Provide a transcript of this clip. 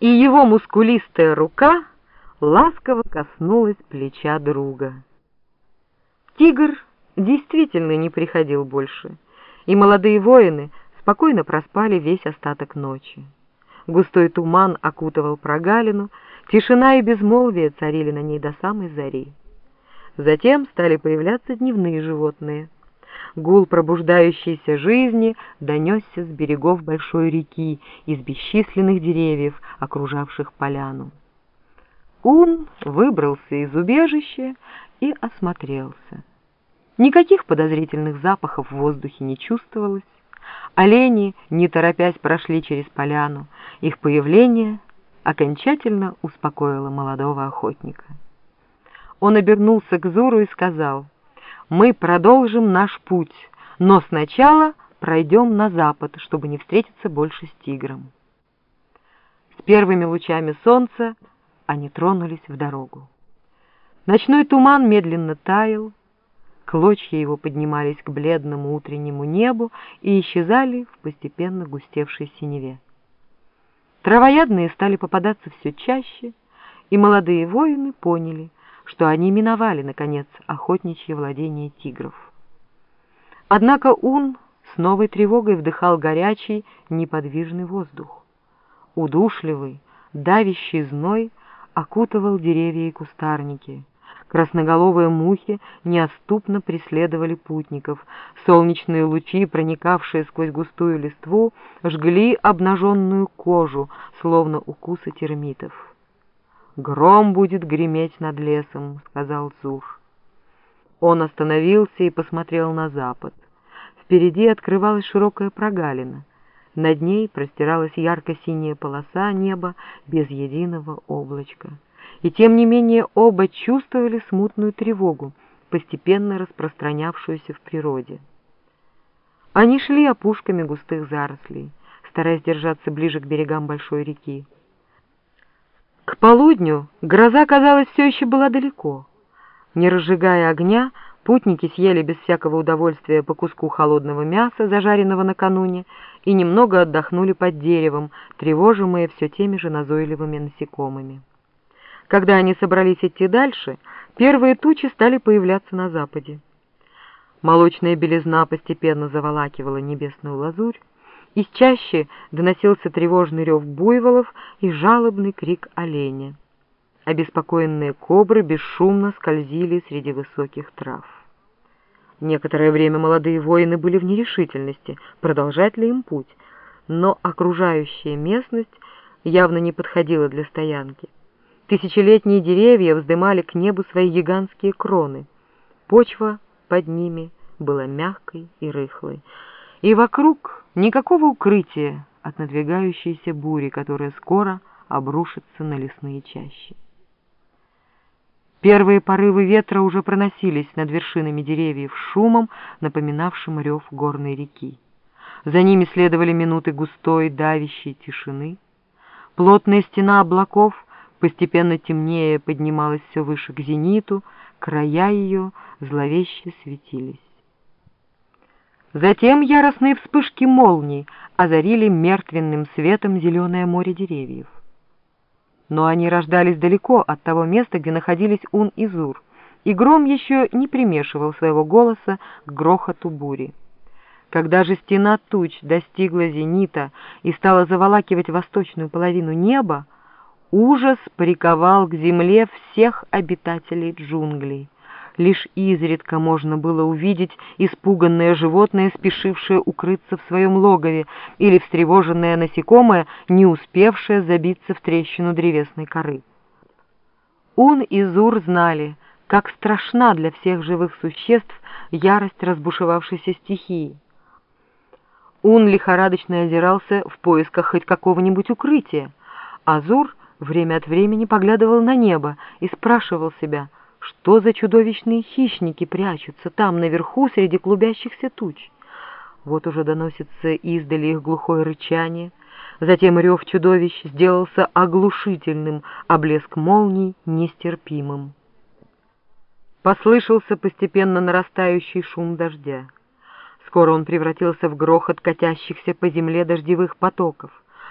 и его мускулистая рука ласково коснулась плеча друга. Тигр действительно не приходил больше, и молодые воины спокойно проспали весь остаток ночи. Густой туман окутывал прогалину, тишина и безмолвие царили на ней до самой зари. Затем стали появляться дневные животные — Гул пробуждающейся жизни донесся с берегов большой реки, из бесчисленных деревьев, окружавших поляну. Ун выбрался из убежища и осмотрелся. Никаких подозрительных запахов в воздухе не чувствовалось. Олени, не торопясь, прошли через поляну. Их появление окончательно успокоило молодого охотника. Он обернулся к Зуру и сказал — мы продолжим наш путь, но сначала пройдем на запад, чтобы не встретиться больше с тигром. С первыми лучами солнца они тронулись в дорогу. Ночной туман медленно таял, клочья его поднимались к бледному утреннему небу и исчезали в постепенно густевшей синеве. Травоядные стали попадаться все чаще, и молодые воины поняли, что они миновали, наконец, охотничье владение тигров. Однако Ун с новой тревогой вдыхал горячий, неподвижный воздух. Удушливый, давящий зной окутывал деревья и кустарники. Красноголовые мухи неоступно преследовали путников. Солнечные лучи, проникавшие сквозь густую листву, жгли обнаженную кожу, словно укусы термитов. «Гром будет греметь над лесом», — сказал Зур. Он остановился и посмотрел на запад. Впереди открывалась широкая прогалина. Над ней простиралась ярко-синяя полоса неба без единого облачка. И тем не менее оба чувствовали смутную тревогу, постепенно распространявшуюся в природе. Они шли опушками густых зарослей, стараясь держаться ближе к берегам большой реки. К полудню гроза, казалось, все еще была далеко. Не разжигая огня, путники съели без всякого удовольствия по куску холодного мяса, зажаренного накануне, и немного отдохнули под деревом, тревожимые все теми же назойливыми насекомыми. Когда они собрались идти дальше, первые тучи стали появляться на западе. Молочная белизна постепенно заволакивала небесную лазурь, из чаще доносился тревожный рев буйволов и жалобный крик оленя. Обеспокоенные кобры бесшумно скользили среди высоких трав. Некоторое время молодые воины были в нерешительности, продолжать ли им путь, но окружающая местность явно не подходила для стоянки. Тысячелетние деревья вздымали к небу свои гигантские кроны. Почва под ними была мягкой и рыхлой и вокруг никакого укрытия от надвигающейся бури, которая скоро обрушится на лесные чащи. Первые порывы ветра уже проносились над вершинами деревьев шумом, напоминавшим рев горной реки. За ними следовали минуты густой, давящей тишины. Плотная стена облаков, постепенно темнее, поднималась все выше к зениту, края ее зловеще светились. Затем яростные вспышки молний озарили мертвенным светом зеленое море деревьев. Но они рождались далеко от того места, где находились Ун и Зур, и гром еще не примешивал своего голоса к грохоту бури. Когда же стена туч достигла зенита и стала заволакивать восточную половину неба, ужас приковал к земле всех обитателей джунглей лишь изредка можно было увидеть испуганное животное, спешившее укрыться в своем логове, или встревоженное насекомое, не успевшее забиться в трещину древесной коры. Ун и Зур знали, как страшна для всех живых существ ярость разбушевавшейся стихии. Ун лихорадочно озирался в поисках хоть какого-нибудь укрытия, а Зур время от времени поглядывал на небо и спрашивал себя — что за чудовищные хищники прячутся там, наверху, среди клубящихся туч? Вот уже доносится издали их глухое рычание, затем рев чудовищ сделался оглушительным, а блеск молний — нестерпимым. Послышался постепенно нарастающий шум дождя. Скоро он превратился в грохот катящихся по земле дождевых потоков.